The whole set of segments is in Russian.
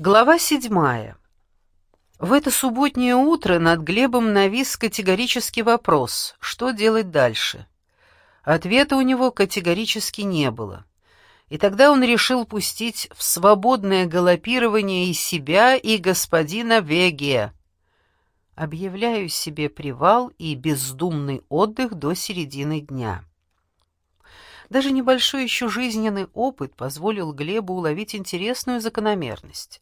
Глава седьмая. В это субботнее утро над Глебом навис категорический вопрос, что делать дальше. Ответа у него категорически не было. И тогда он решил пустить в свободное галопирование и себя, и господина Вегия. Объявляю себе привал и бездумный отдых до середины дня. Даже небольшой еще жизненный опыт позволил Глебу уловить интересную закономерность.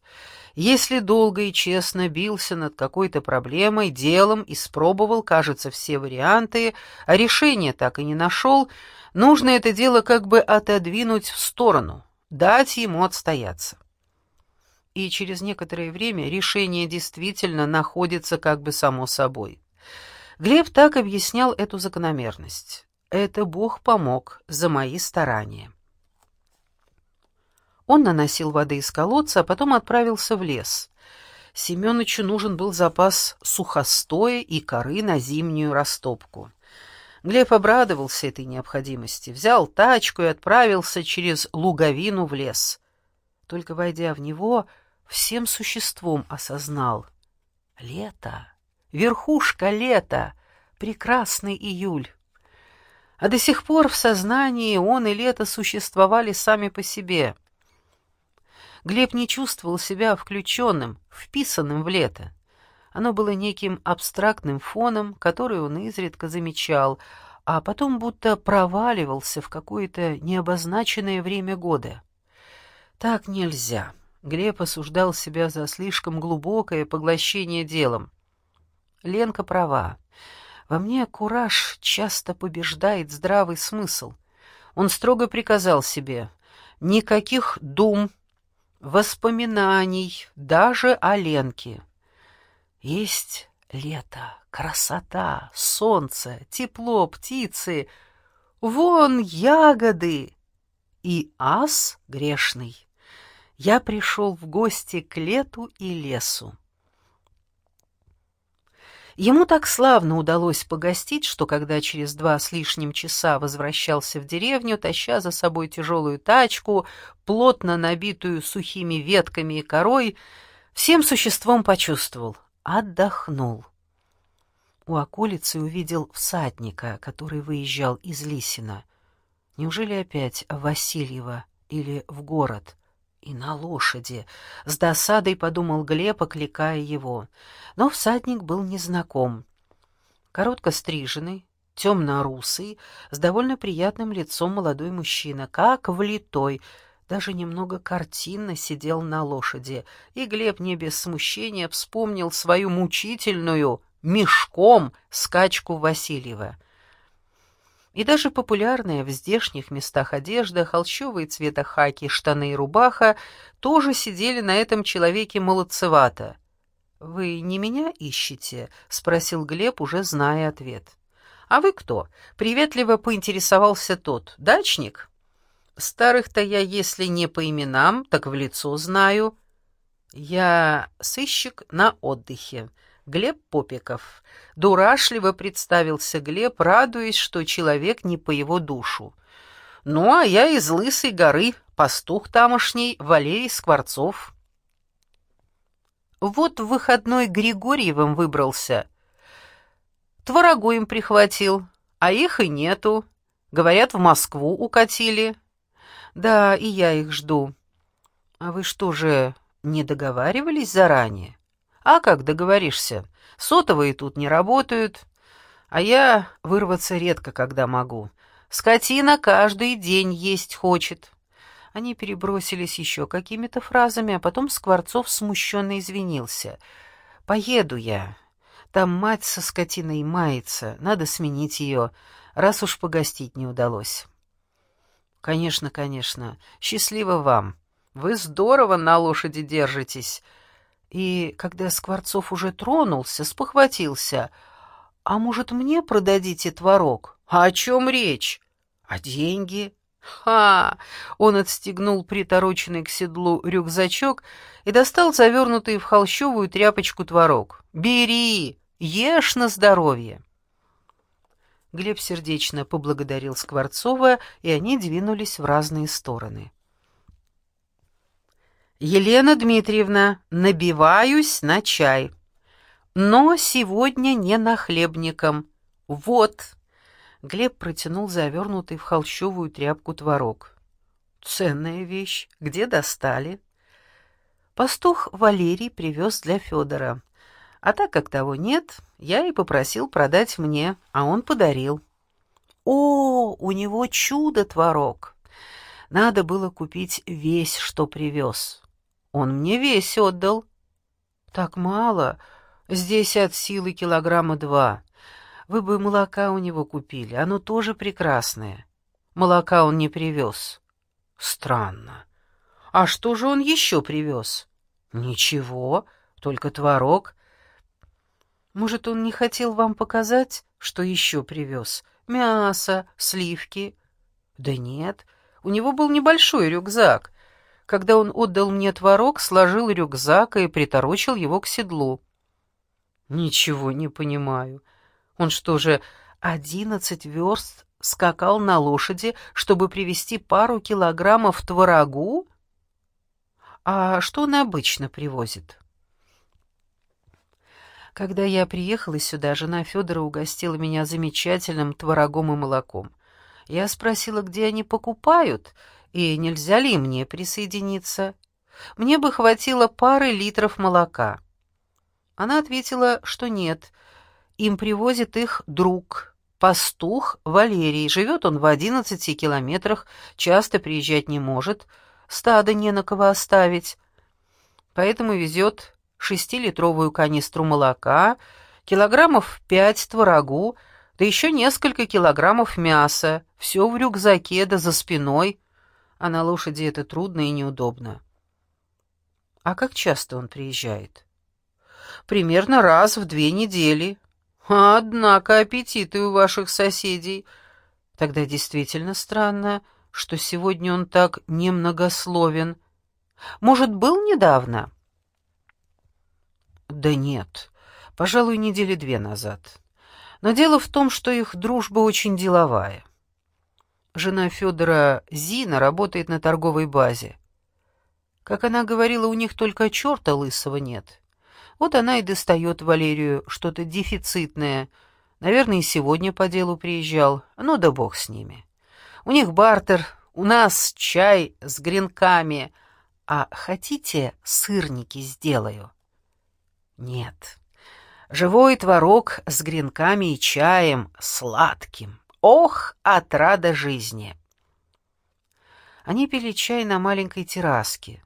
Если долго и честно бился над какой-то проблемой, делом, испробовал, кажется, все варианты, а решения так и не нашел, нужно это дело как бы отодвинуть в сторону, дать ему отстояться. И через некоторое время решение действительно находится как бы само собой. Глеб так объяснял эту закономерность. Это Бог помог за мои старания. Он наносил воды из колодца, а потом отправился в лес. Семёнычу нужен был запас сухостоя и коры на зимнюю растопку. Глеб обрадовался этой необходимости, взял тачку и отправился через луговину в лес. Только войдя в него, всем существом осознал — лето, верхушка лета, прекрасный июль. А до сих пор в сознании он и лето существовали сами по себе. Глеб не чувствовал себя включенным, вписанным в лето. Оно было неким абстрактным фоном, который он изредка замечал, а потом будто проваливался в какое-то необозначенное время года. Так нельзя. Глеб осуждал себя за слишком глубокое поглощение делом. Ленка права. Во мне кураж часто побеждает здравый смысл. Он строго приказал себе никаких дум, воспоминаний, даже о Ленке. Есть лето, красота, солнце, тепло, птицы, вон ягоды и ас грешный. Я пришел в гости к лету и лесу. Ему так славно удалось погостить, что когда через два с лишним часа возвращался в деревню, таща за собой тяжелую тачку, плотно набитую сухими ветками и корой, всем существом почувствовал — отдохнул. У околицы увидел всадника, который выезжал из Лисина. Неужели опять Васильева или в город? И на лошади. С досадой подумал Глеб, окликая его. Но всадник был незнаком. Коротко стриженный, темно-русый, с довольно приятным лицом молодой мужчина, как влитой, даже немного картинно сидел на лошади, и Глеб не без смущения вспомнил свою мучительную, мешком, скачку Васильева — и даже популярная в здешних местах одежда, холщовые цвета хаки, штаны и рубаха тоже сидели на этом человеке молодцевато. «Вы не меня ищете?» — спросил Глеб, уже зная ответ. «А вы кто?» — приветливо поинтересовался тот. «Дачник?» «Старых-то я, если не по именам, так в лицо знаю». «Я сыщик на отдыхе», Глеб Попиков. Дурашливо представился Глеб, радуясь, что человек не по его душу. Ну, а я из Лысой горы, пастух тамошний, Валерий Скворцов. Вот в выходной Григорьевым выбрался. Творогу им прихватил, а их и нету. Говорят, в Москву укатили. Да, и я их жду. А вы что же, не договаривались заранее? А как договоришься? Сотовые тут не работают, а я вырваться редко когда могу. Скотина каждый день есть хочет. Они перебросились еще какими-то фразами, а потом Скворцов смущенно извинился. «Поеду я. Там мать со скотиной мается, надо сменить ее, раз уж погостить не удалось». «Конечно, конечно. Счастливо вам. Вы здорово на лошади держитесь», и когда Скворцов уже тронулся, спохватился. «А может, мне продадите творог?» «А о чем речь?» «А деньги?» «Ха!» Он отстегнул притороченный к седлу рюкзачок и достал завернутый в холщовую тряпочку творог. «Бери! Ешь на здоровье!» Глеб сердечно поблагодарил Скворцова, и они двинулись в разные стороны. Елена Дмитриевна, набиваюсь на чай. Но сегодня не на хлебником. Вот. Глеб протянул завернутый в холщовую тряпку творог. Ценная вещь. Где достали? Пастух Валерий привез для Федора. А так как того нет, я и попросил продать мне, а он подарил. О, у него чудо-творог! Надо было купить весь, что привез. Он мне весь отдал. Так мало. Здесь от силы килограмма два. Вы бы молока у него купили, оно тоже прекрасное. Молока он не привез. Странно. А что же он еще привез? Ничего, только творог. Может, он не хотел вам показать, что еще привез? Мясо, сливки? Да нет, у него был небольшой рюкзак. Когда он отдал мне творог, сложил рюкзак и приторочил его к седлу. Ничего не понимаю. Он что же, одиннадцать верст скакал на лошади, чтобы привезти пару килограммов творогу? А что он обычно привозит? Когда я приехала сюда, жена Федора угостила меня замечательным творогом и молоком. Я спросила, где они покупают, и нельзя ли мне присоединиться. Мне бы хватило пары литров молока. Она ответила, что нет. Им привозит их друг, пастух Валерий. Живет он в одиннадцати километрах, часто приезжать не может, стадо не на кого оставить. Поэтому везет шестилитровую канистру молока, килограммов пять творогу, да еще несколько килограммов мяса, все в рюкзаке да за спиной, а на лошади это трудно и неудобно. А как часто он приезжает? примерно раз в две недели. Однако аппетиты у ваших соседей. Тогда действительно странно, что сегодня он так немногословен. Может, был недавно? Да нет, пожалуй, недели две назад. Но дело в том, что их дружба очень деловая. Жена Федора Зина работает на торговой базе. Как она говорила, у них только черта лысого нет. Вот она и достает Валерию что-то дефицитное. Наверное, и сегодня по делу приезжал. Ну да бог с ними. У них бартер, у нас чай с гренками. А хотите, сырники сделаю? Нет. Живой творог с гренками и чаем, сладким. Ох, отрада жизни! Они пили чай на маленькой терраске.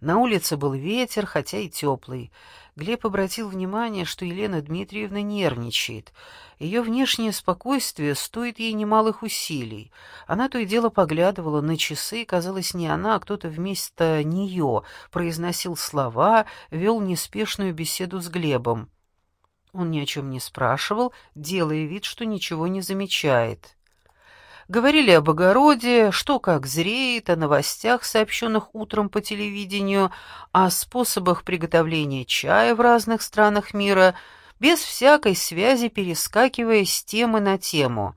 На улице был ветер, хотя и теплый. Глеб обратил внимание, что Елена Дмитриевна нервничает. Ее внешнее спокойствие стоит ей немалых усилий. Она то и дело поглядывала на часы, и, казалось, не она, а кто-то вместо нее произносил слова, вел неспешную беседу с Глебом. Он ни о чем не спрашивал, делая вид, что ничего не замечает. Говорили об огороде, что как зреет, о новостях, сообщенных утром по телевидению, о способах приготовления чая в разных странах мира, без всякой связи перескакивая с темы на тему.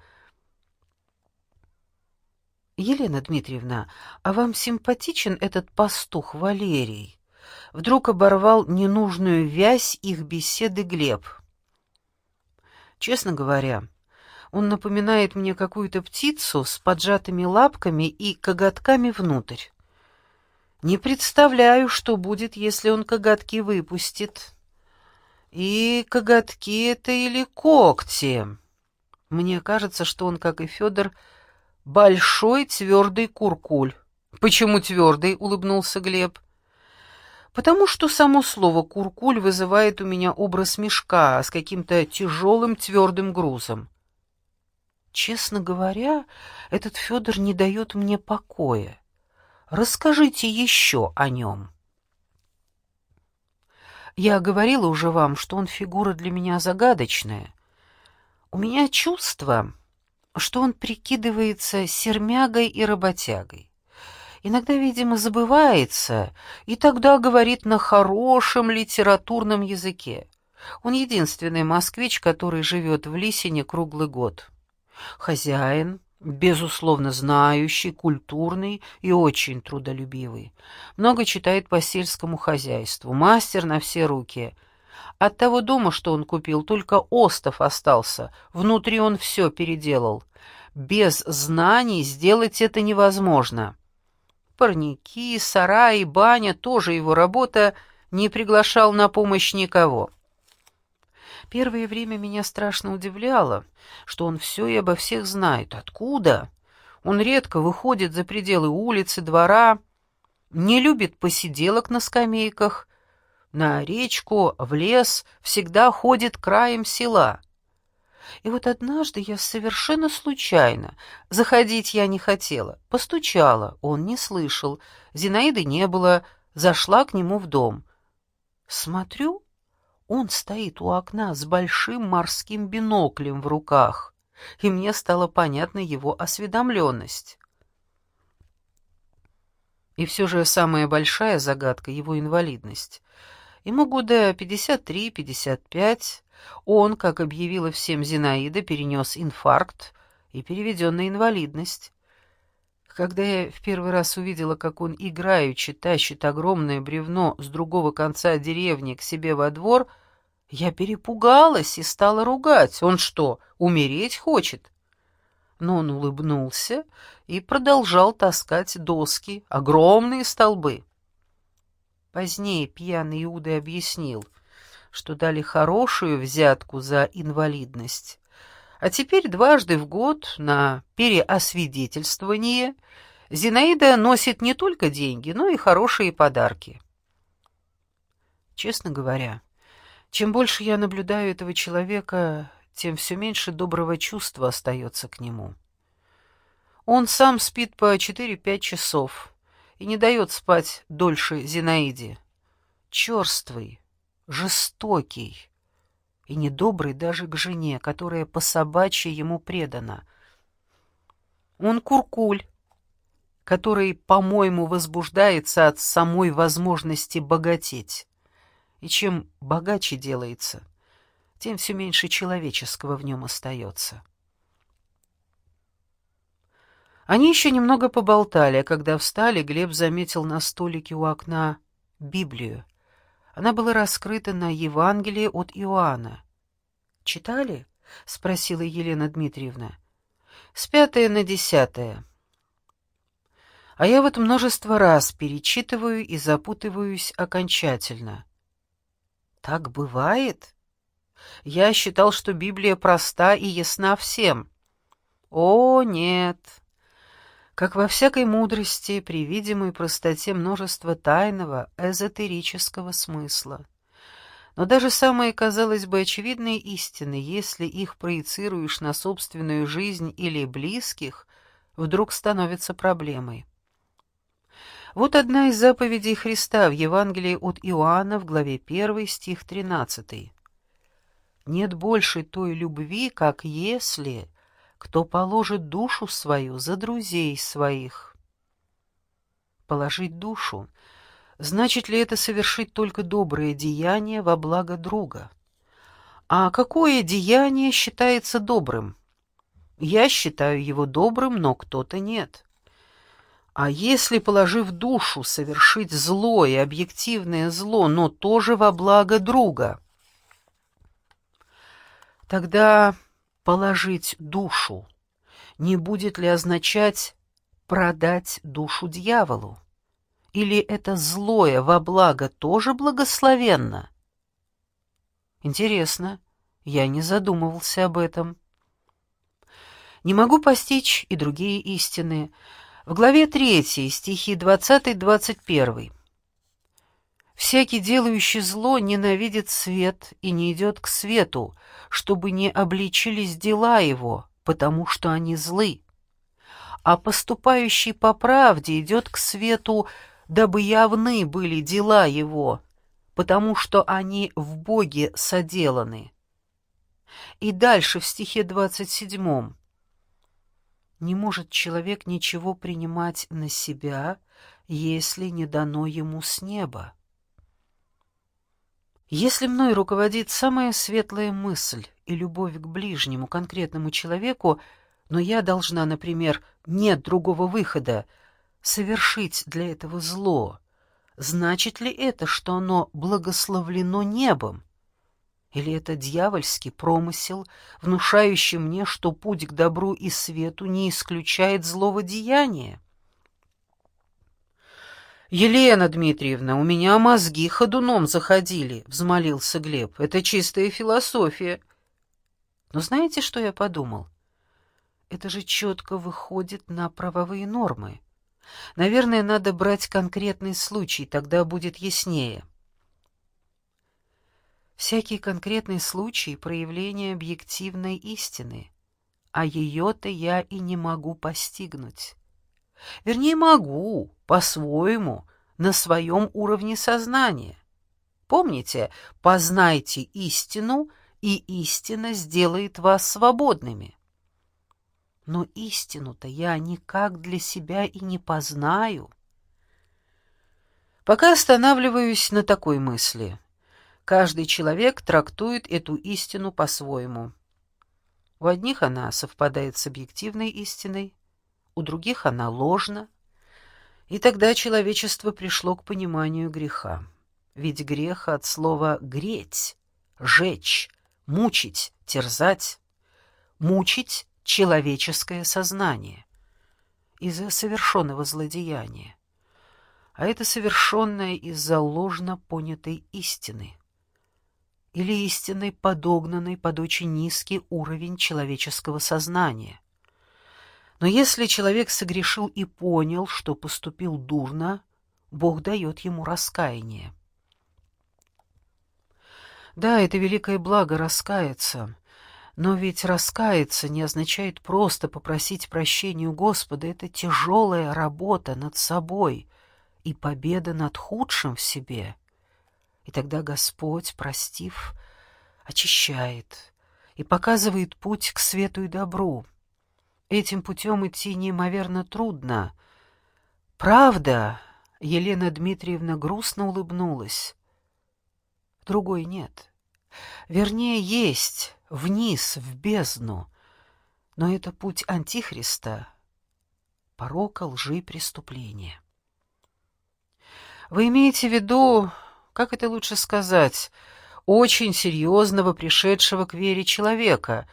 «Елена Дмитриевна, а вам симпатичен этот пастух Валерий?» Вдруг оборвал ненужную вязь их беседы Глеб. «Честно говоря...» Он напоминает мне какую-то птицу с поджатыми лапками и коготками внутрь. Не представляю, что будет, если он коготки выпустит. И коготки это или когти? Мне кажется, что он, как и Федор, большой твердый куркуль. Почему твердый? улыбнулся Глеб. Потому что само слово «куркуль» вызывает у меня образ мешка с каким-то тяжелым твердым грузом. Честно говоря, этот Федор не дает мне покоя. Расскажите еще о нем. Я говорила уже вам, что он фигура для меня загадочная. У меня чувство, что он прикидывается сермягой и работягой. Иногда, видимо, забывается, и тогда говорит на хорошем литературном языке. Он единственный москвич, который живет в Лисине круглый год. Хозяин, Безусловно, знающий, культурный и очень трудолюбивый. Много читает по сельскому хозяйству, мастер на все руки. От того дома, что он купил, только остов остался, внутри он все переделал. Без знаний сделать это невозможно. Парники, сараи, баня — тоже его работа, не приглашал на помощь никого. Первое время меня страшно удивляло, что он все и обо всех знает. Откуда? Он редко выходит за пределы улицы, двора, не любит посиделок на скамейках, на речку, в лес, всегда ходит краем села. И вот однажды я совершенно случайно, заходить я не хотела, постучала, он не слышал, Зинаиды не было, зашла к нему в дом. Смотрю, он стоит у окна с большим морским биноклем в руках, и мне стала понятна его осведомленность. И все же самая большая загадка — его инвалидность. Ему года 53-55, он, как объявила всем Зинаида, перенес инфаркт и переведен на инвалидность. Когда я в первый раз увидела, как он играючи тащит огромное бревно с другого конца деревни к себе во двор, я перепугалась и стала ругать. Он что, умереть хочет? Но он улыбнулся и продолжал таскать доски, огромные столбы. Позднее пьяный Иуда объяснил, что дали хорошую взятку за инвалидность, а теперь дважды в год на переосвидетельствование Зинаида носит не только деньги, но и хорошие подарки. Честно говоря, чем больше я наблюдаю этого человека, тем все меньше доброго чувства остается к нему. Он сам спит по 4-5 часов и не дает спать дольше Зинаиде. Черствый, жестокий, и недобрый даже к жене, которая по собачьи ему предана. Он куркуль, который, по-моему, возбуждается от самой возможности богатеть. И чем богаче делается, тем все меньше человеческого в нем остается. Они еще немного поболтали, а когда встали, Глеб заметил на столике у окна Библию. Она была раскрыта на Евангелие от Иоанна. «Читали?» — спросила Елена Дмитриевна. «С пятое на десятое». А я вот множество раз перечитываю и запутываюсь окончательно. Так бывает? Я считал, что Библия проста и ясна всем. О, нет. Как во всякой мудрости, при видимой простоте множество тайного, эзотерического смысла. Но даже самые, казалось бы, очевидные истины, если их проецируешь на собственную жизнь или близких, вдруг становятся проблемой. Вот одна из заповедей Христа в Евангелии от Иоанна в главе 1, стих 13. «Нет больше той любви, как если кто положит душу свою за друзей своих. Положить душу значит ли это совершить только доброе деяние во благо друга? А какое деяние считается добрым? Я считаю его добрым, но кто-то нет. А если, положив душу, совершить зло и объективное зло, но тоже во благо друга? Тогда положить душу не будет ли означать продать душу дьяволу? Или это злое во благо тоже благословенно? Интересно, я не задумывался об этом. Не могу постичь и другие истины. В главе 3, стихи 20-21. Всякий, делающий зло, ненавидит свет и не идет к свету, чтобы не обличились дела его, потому что они злы. А поступающий по правде идет к свету, дабы явны были дела его, потому что они в Боге соделаны. И дальше в стихе двадцать седьмом. Не может человек ничего принимать на себя, если не дано ему с неба. Если мной руководит самая светлая мысль и любовь к ближнему, конкретному человеку, Но я должна, например, нет другого выхода, совершить для этого зло. Значит ли это, что оно благословлено небом? Или это дьявольский промысел, внушающий мне, что путь к добру и свету не исключает злого деяния? «Елена Дмитриевна, у меня мозги ходуном заходили», — взмолился Глеб. «Это чистая философия». Но знаете, что я подумал? Это же четко выходит на правовые нормы. Наверное, надо брать конкретный случай, тогда будет яснее. Всякий конкретный случай — проявление объективной истины, а ее-то я и не могу постигнуть. Вернее, могу, по-своему, на своем уровне сознания. Помните, познайте истину, и истина сделает вас свободными. Но истину-то я никак для себя и не познаю. Пока останавливаюсь на такой мысли — Каждый человек трактует эту истину по-своему. У одних она совпадает с объективной истиной, у других она ложна. И тогда человечество пришло к пониманию греха. Ведь грех от слова «греть», «жечь», «мучить», «терзать», «мучить» человеческое сознание из-за совершенного злодеяния, а это совершенное из-за ложно понятой истины или истинной подогнанной под очень низкий уровень человеческого сознания. Но если человек согрешил и понял, что поступил дурно, Бог дает ему раскаяние. Да, это великое благо раскаяться, но ведь раскаяться не означает просто попросить прощения у Господа, это тяжелая работа над собой и победа над худшим в себе — и тогда Господь, простив, очищает и показывает путь к свету и добру. Этим путем идти неимоверно трудно. Правда, Елена Дмитриевна грустно улыбнулась. Другой нет. Вернее, есть, вниз, в бездну. Но это путь Антихриста, порока, лжи преступления. Вы имеете в виду как это лучше сказать, очень серьезного пришедшего к вере человека.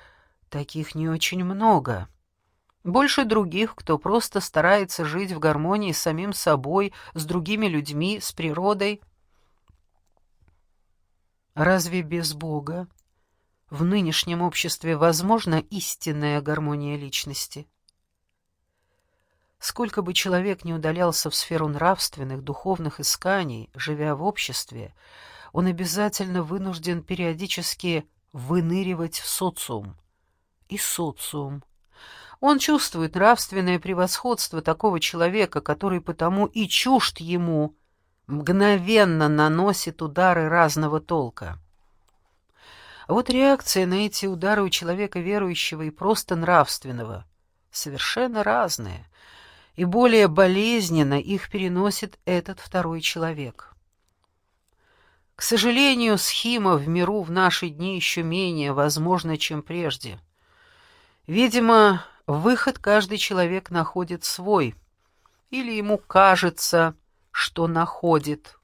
Таких не очень много. Больше других, кто просто старается жить в гармонии с самим собой, с другими людьми, с природой. Разве без Бога в нынешнем обществе возможна истинная гармония личности? Сколько бы человек ни удалялся в сферу нравственных, духовных исканий, живя в обществе, он обязательно вынужден периодически выныривать в социум. И социум. Он чувствует нравственное превосходство такого человека, который потому и чужд ему, мгновенно наносит удары разного толка. Вот реакция на эти удары у человека верующего и просто нравственного совершенно разная — и более болезненно их переносит этот второй человек. К сожалению, схема в миру в наши дни еще менее возможна, чем прежде. Видимо, выход каждый человек находит свой, или ему кажется, что находит.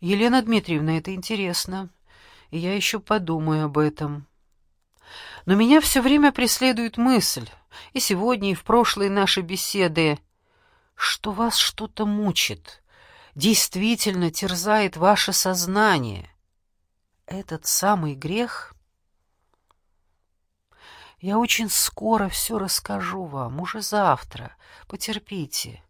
Елена Дмитриевна, это интересно, и я еще подумаю об этом. Но меня все время преследует мысль, и сегодня, и в прошлые наши беседы, что вас что-то мучит, действительно терзает ваше сознание. Этот самый грех... Я очень скоро все расскажу вам, уже завтра. Потерпите.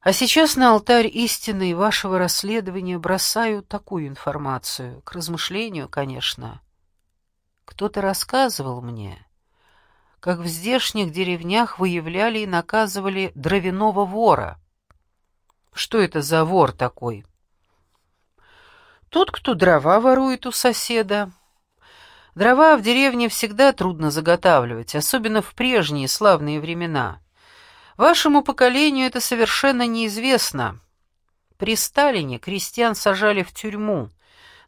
А сейчас на алтарь истины вашего расследования бросаю такую информацию, к размышлению, конечно. Кто-то рассказывал мне, как в здешних деревнях выявляли и наказывали дровяного вора. Что это за вор такой? Тот, кто дрова ворует у соседа. Дрова в деревне всегда трудно заготавливать, особенно в прежние славные времена. Вашему поколению это совершенно неизвестно. При Сталине крестьян сажали в тюрьму,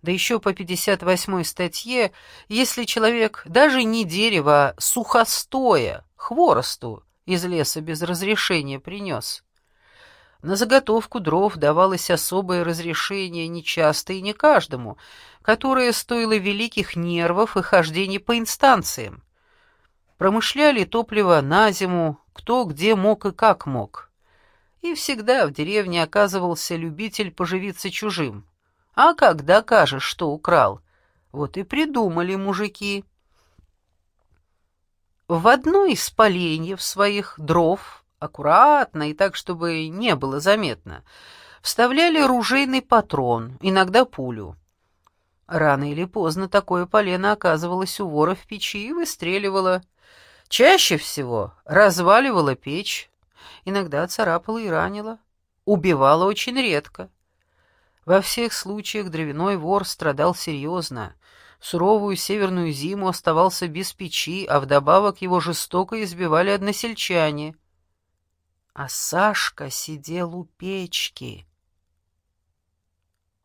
Да еще по 58 статье, если человек даже не дерево, а сухостоя, хворосту из леса без разрешения принес. На заготовку дров давалось особое разрешение нечасто и не каждому, которое стоило великих нервов и хождений по инстанциям. Промышляли топливо на зиму, кто где мог и как мог. И всегда в деревне оказывался любитель поживиться чужим. А как докажешь, что украл? Вот и придумали мужики. В одной из поленьев своих дров, аккуратно и так, чтобы не было заметно, вставляли ружейный патрон, иногда пулю. Рано или поздно такое полено оказывалось у вора в печи и выстреливало. Чаще всего разваливало печь, иногда царапало и ранило, убивало очень редко. Во всех случаях дровяной вор страдал серьезно. Суровую северную зиму оставался без печи, а вдобавок его жестоко избивали односельчане. А Сашка сидел у печки.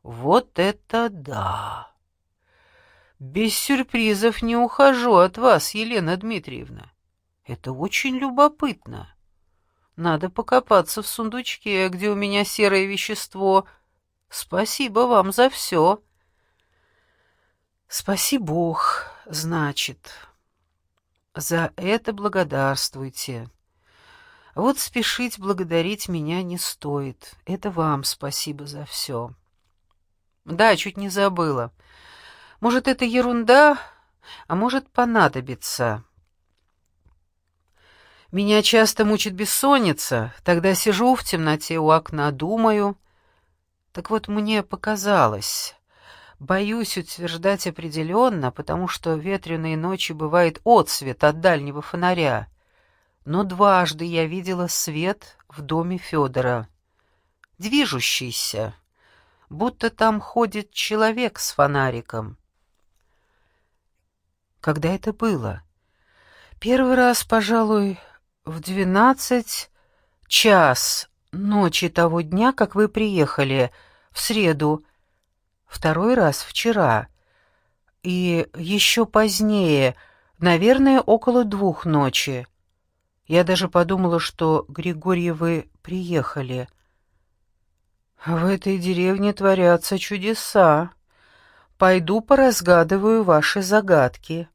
Вот это да! Без сюрпризов не ухожу от вас, Елена Дмитриевна. Это очень любопытно. Надо покопаться в сундучке, где у меня серое вещество. Спасибо вам за все. Спаси Бог, значит. За это благодарствуйте. Вот спешить благодарить меня не стоит. Это вам спасибо за все. Да, чуть не забыла. Может, это ерунда, а может, понадобится. Меня часто мучит бессонница, тогда сижу в темноте у окна, думаю. Так вот, мне показалось. Боюсь утверждать определенно, потому что ветреные ночи бывает отсвет от дальнего фонаря. Но дважды я видела свет в доме Федора. Движущийся, будто там ходит человек с фонариком. Когда это было? Первый раз, пожалуй, в двенадцать час ночи того дня, как вы приехали, в среду. Второй раз вчера. И еще позднее, наверное, около двух ночи. Я даже подумала, что Григорьевы приехали. В этой деревне творятся чудеса. Пойду поразгадываю ваши загадки.